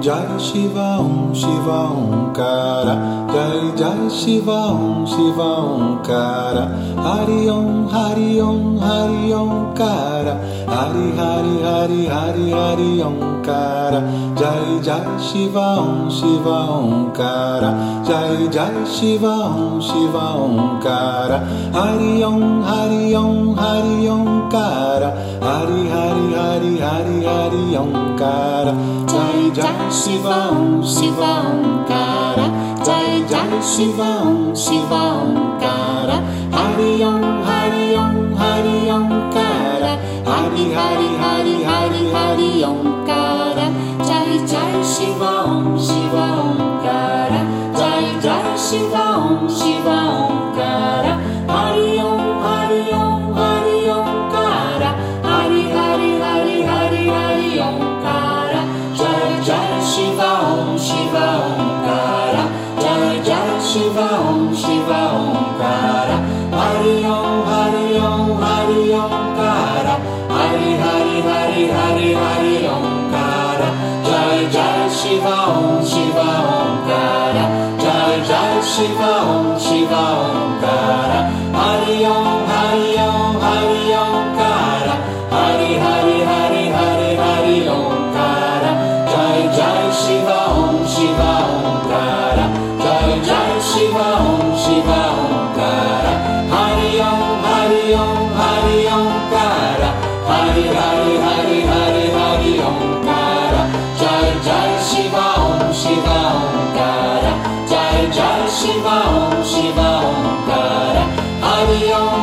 Jai Shiva Om Shiva Omkara Jai Jai Shiva Om Shiva Omkara Hari Om Hari Om Hari Omkara Hari Hari Hari Hari Hari Omkara Jai Jai Shiva Om Shiva Omkara Jai Jai Shiva Om Shiva Omkara Hari Om Hari Om Hari Omkara Hari Hari Hari Hari Hari Omkara jai Shiva Shivam Shivam Kara. Jai Jai Shiva Shivam Shivam Kara. Hari Om Hari Om Hari Om Kara. Hari Hari Hari Hari Hari Om Kara. Jai Jai Shivam Shivam Kara. Jai Jai Shiva Om Shiva. Shiva Om Shiva ॐकार Hari Om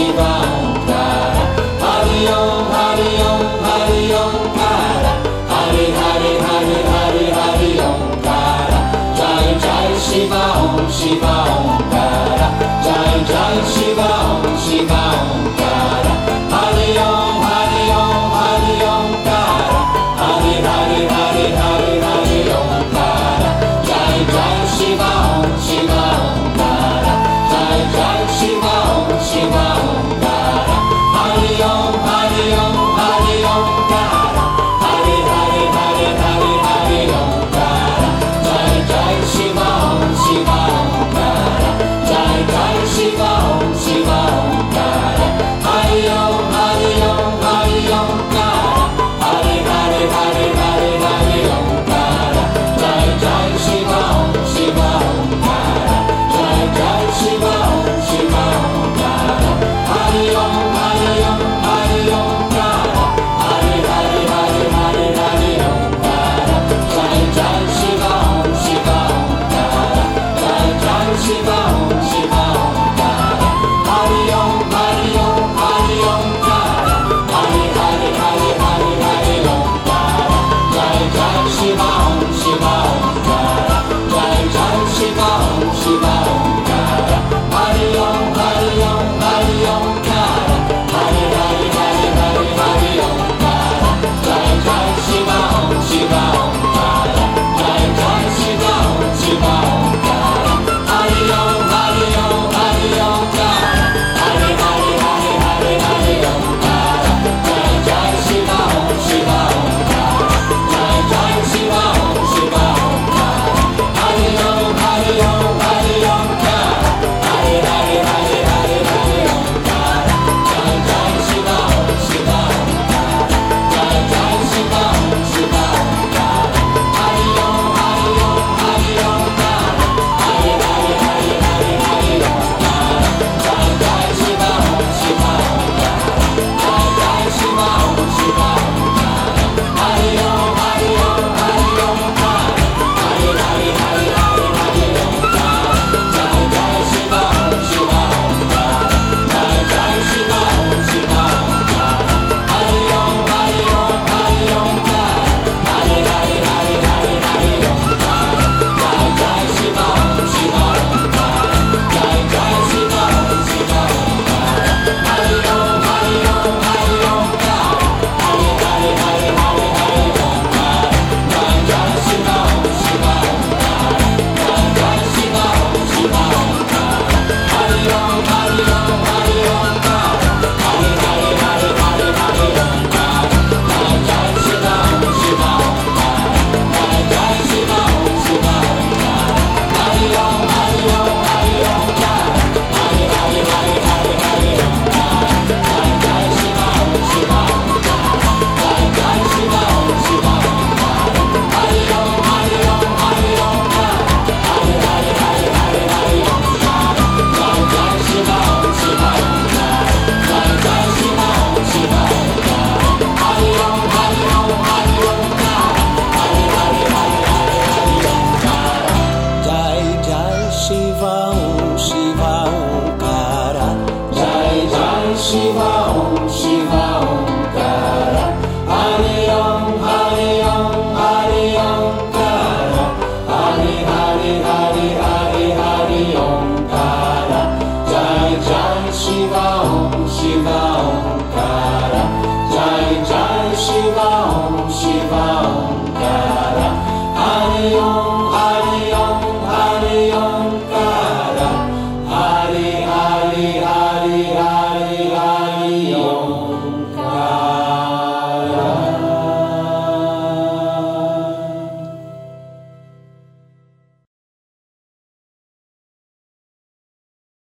Shiva.